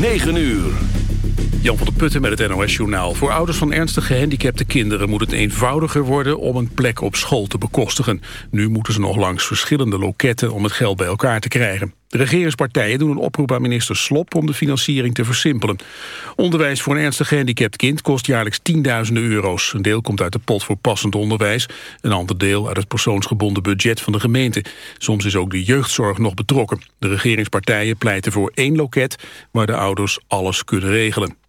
9 uur. Jan van der Putten met het NOS-journaal. Voor ouders van ernstig gehandicapte kinderen moet het eenvoudiger worden om een plek op school te bekostigen. Nu moeten ze nog langs verschillende loketten om het geld bij elkaar te krijgen. De regeringspartijen doen een oproep aan minister Slop om de financiering te versimpelen. Onderwijs voor een ernstig gehandicapt kind kost jaarlijks tienduizenden euro's. Een deel komt uit de pot voor passend onderwijs, een ander deel uit het persoonsgebonden budget van de gemeente. Soms is ook de jeugdzorg nog betrokken. De regeringspartijen pleiten voor één loket waar de ouders alles kunnen regelen.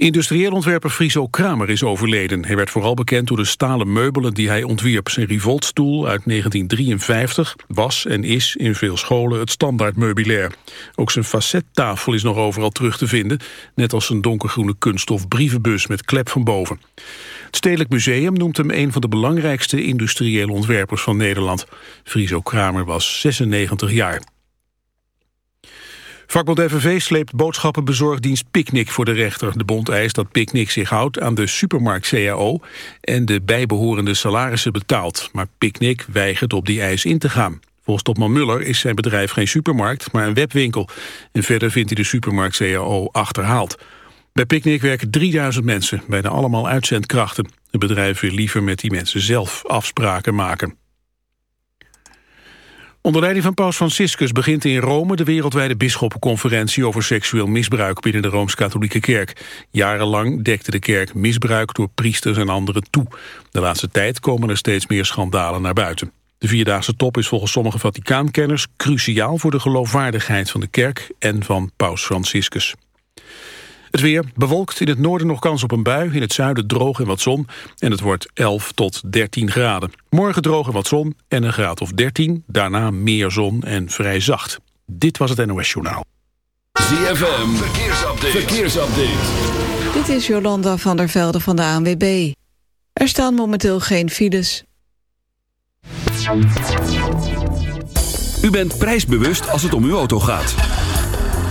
Industrieel ontwerper Friso Kramer is overleden. Hij werd vooral bekend door de stalen meubelen die hij ontwierp. Zijn revoltstoel uit 1953 was en is in veel scholen het standaard meubilair. Ook zijn facettafel is nog overal terug te vinden. Net als zijn donkergroene kunststof brievenbus met klep van boven. Het Stedelijk Museum noemt hem een van de belangrijkste industriële ontwerpers van Nederland. Friso Kramer was 96 jaar. Vakbond FNV sleept boodschappenbezorgdienst Picnic voor de rechter. De bond eist dat Picnic zich houdt aan de supermarkt-CAO... en de bijbehorende salarissen betaalt. Maar Picnic weigert op die eis in te gaan. Volgens topman Muller is zijn bedrijf geen supermarkt, maar een webwinkel. En verder vindt hij de supermarkt-CAO achterhaald. Bij Picnic werken 3000 mensen, bijna allemaal uitzendkrachten. Het bedrijf wil liever met die mensen zelf afspraken maken. Onder leiding van paus Franciscus begint in Rome de wereldwijde bisschoppenconferentie over seksueel misbruik binnen de Rooms-Katholieke Kerk. Jarenlang dekte de kerk misbruik door priesters en anderen toe. De laatste tijd komen er steeds meer schandalen naar buiten. De vierdaagse top is volgens sommige Vaticaankenners cruciaal voor de geloofwaardigheid van de kerk en van paus Franciscus. Het weer bewolkt in het noorden nog kans op een bui. In het zuiden droog en wat zon. En het wordt 11 tot 13 graden. Morgen droog en wat zon en een graad of 13. Daarna meer zon en vrij zacht. Dit was het NOS Journaal. ZFM, verkeersupdate. verkeersupdate. Dit is Jolanda van der Velde van de ANWB. Er staan momenteel geen files. U bent prijsbewust als het om uw auto gaat.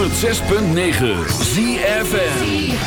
106.9 ZFM.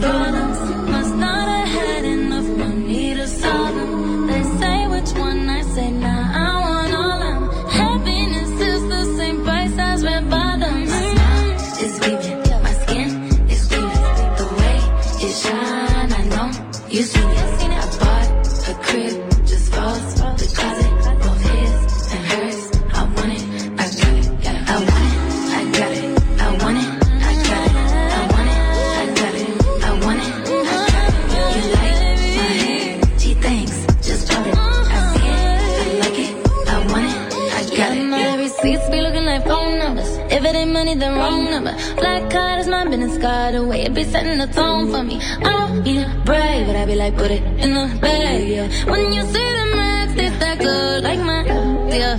Donuts. God, the way you be setting the tone for me. I don't need a brave, but I be like, put it in the bag, yeah. When you see the max, it's that good, like my, yeah.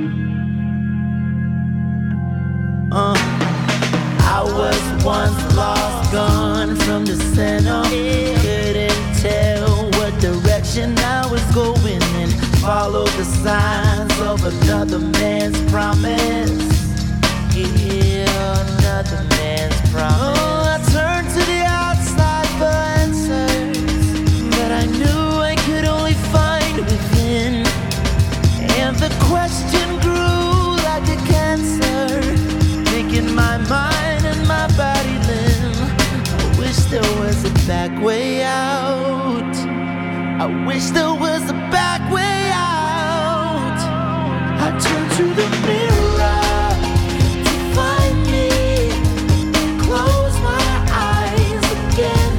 Once lost, gone from the center. Couldn't tell what direction I was going and follow the signs of another man's promise. Yeah, another man's promise. There was a back way out. I wish there was a back way out. I turned to the mirror. to find me. Close my eyes again.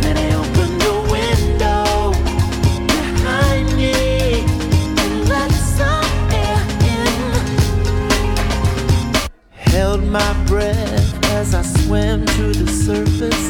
Then I opened the window behind me and let some air in. Held my breath as I swam to the surface.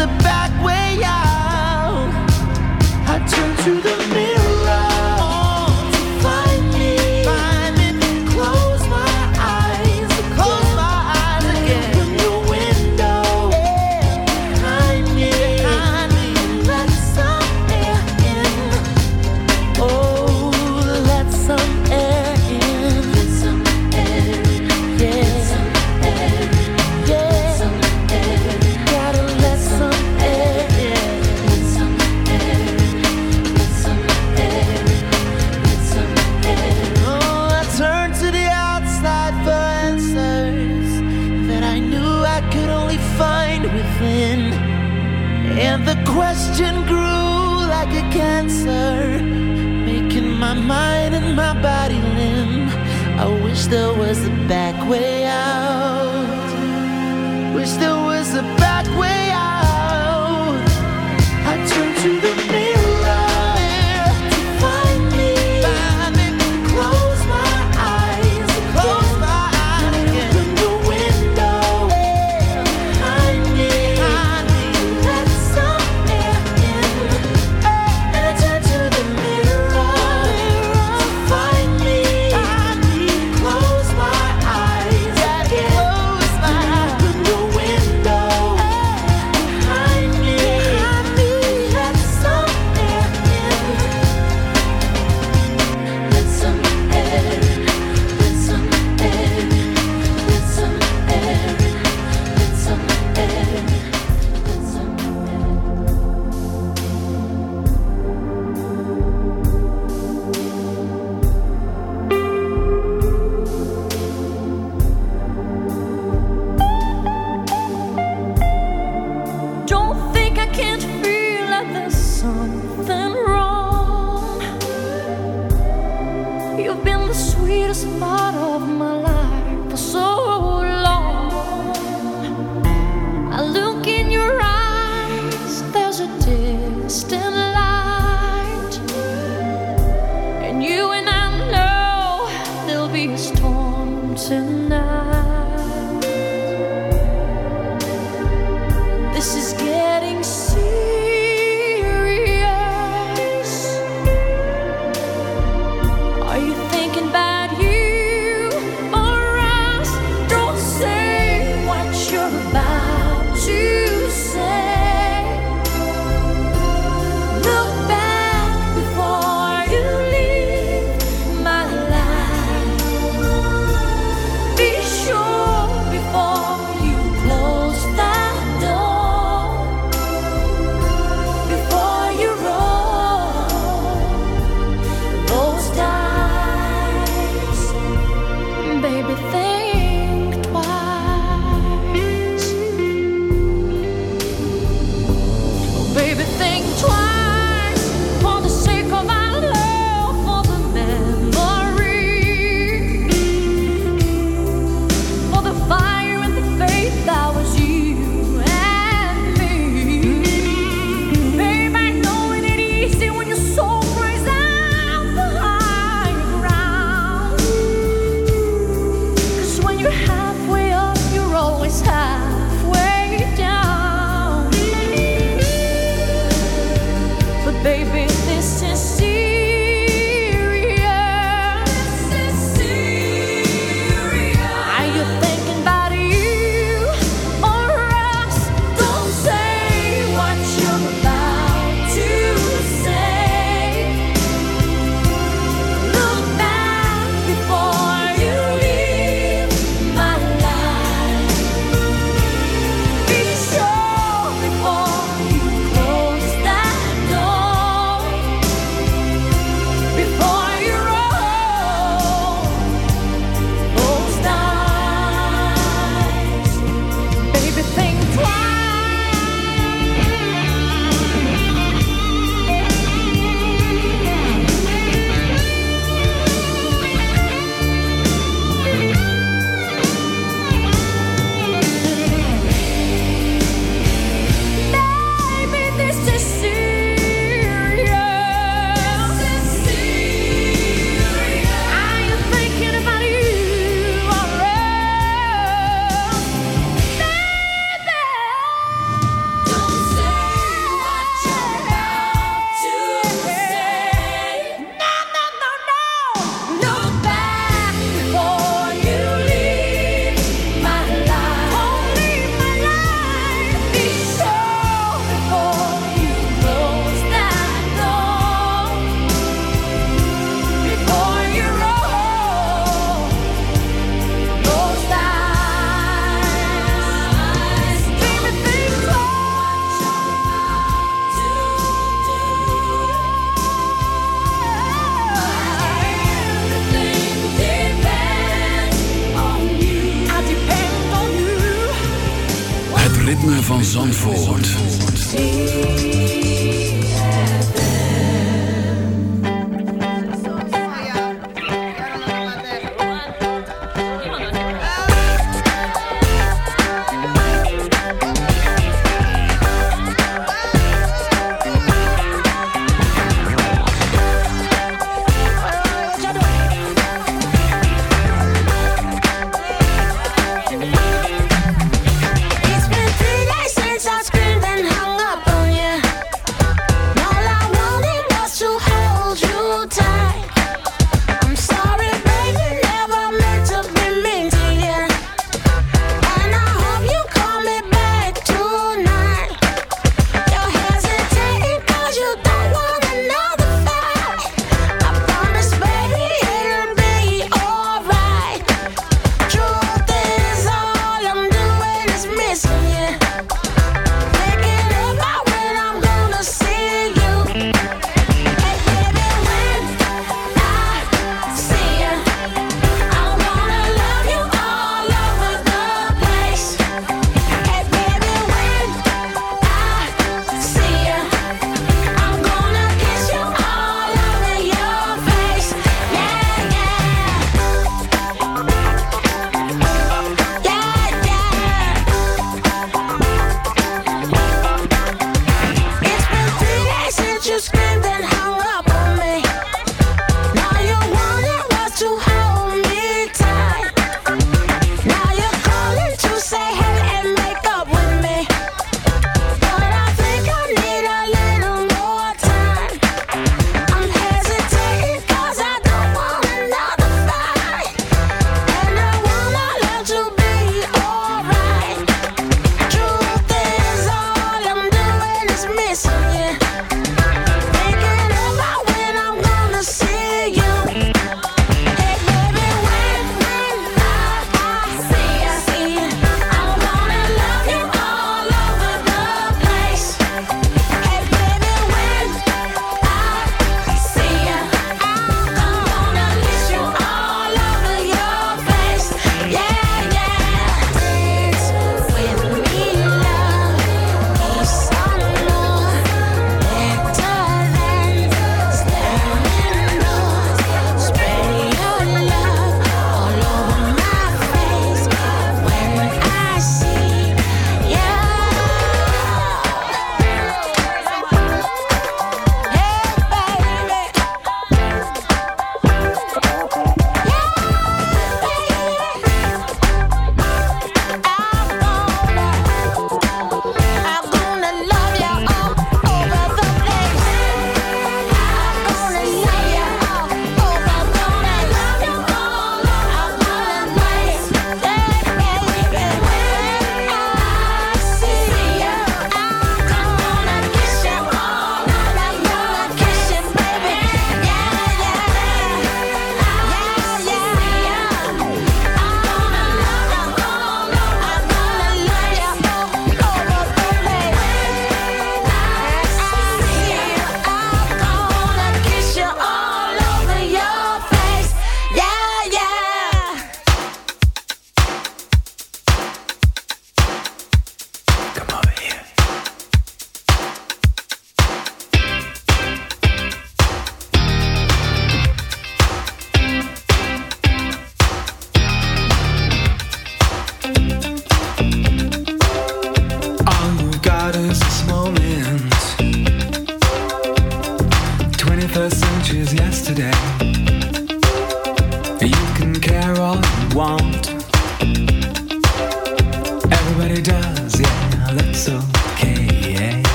Wish there was a back way out. I turned to the back way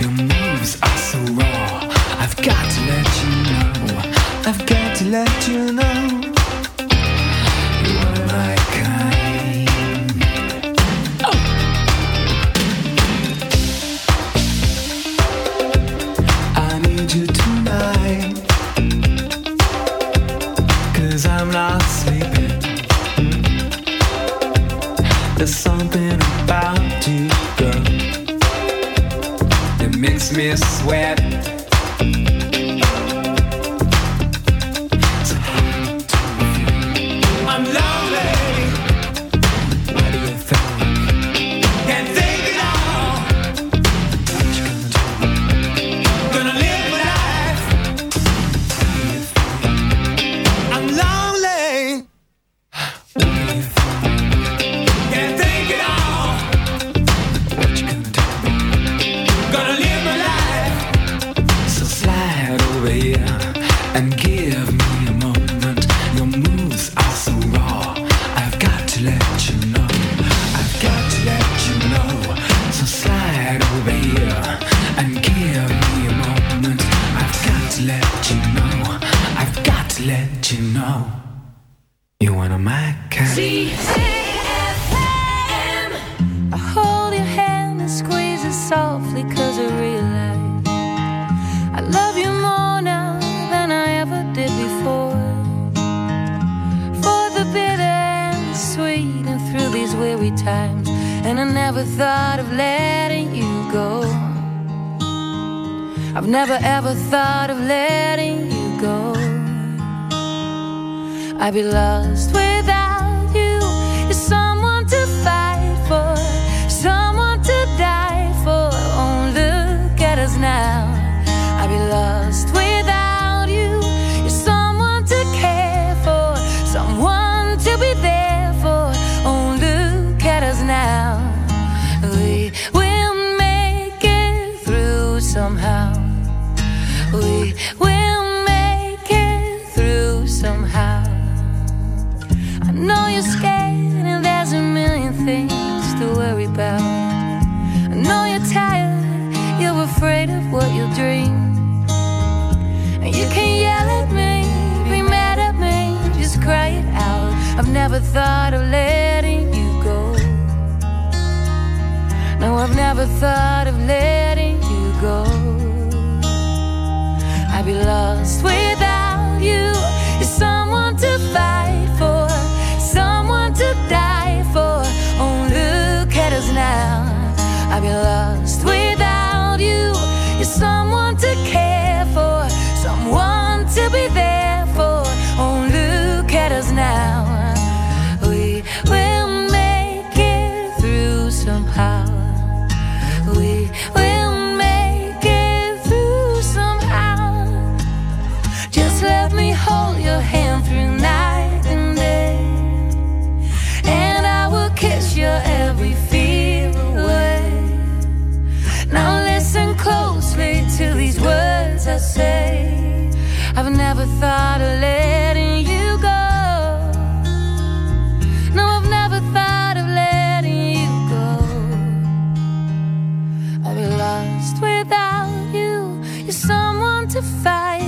Your moves are so raw. I've got to let you know. I've got to let you know. I'd be lost without you. fight.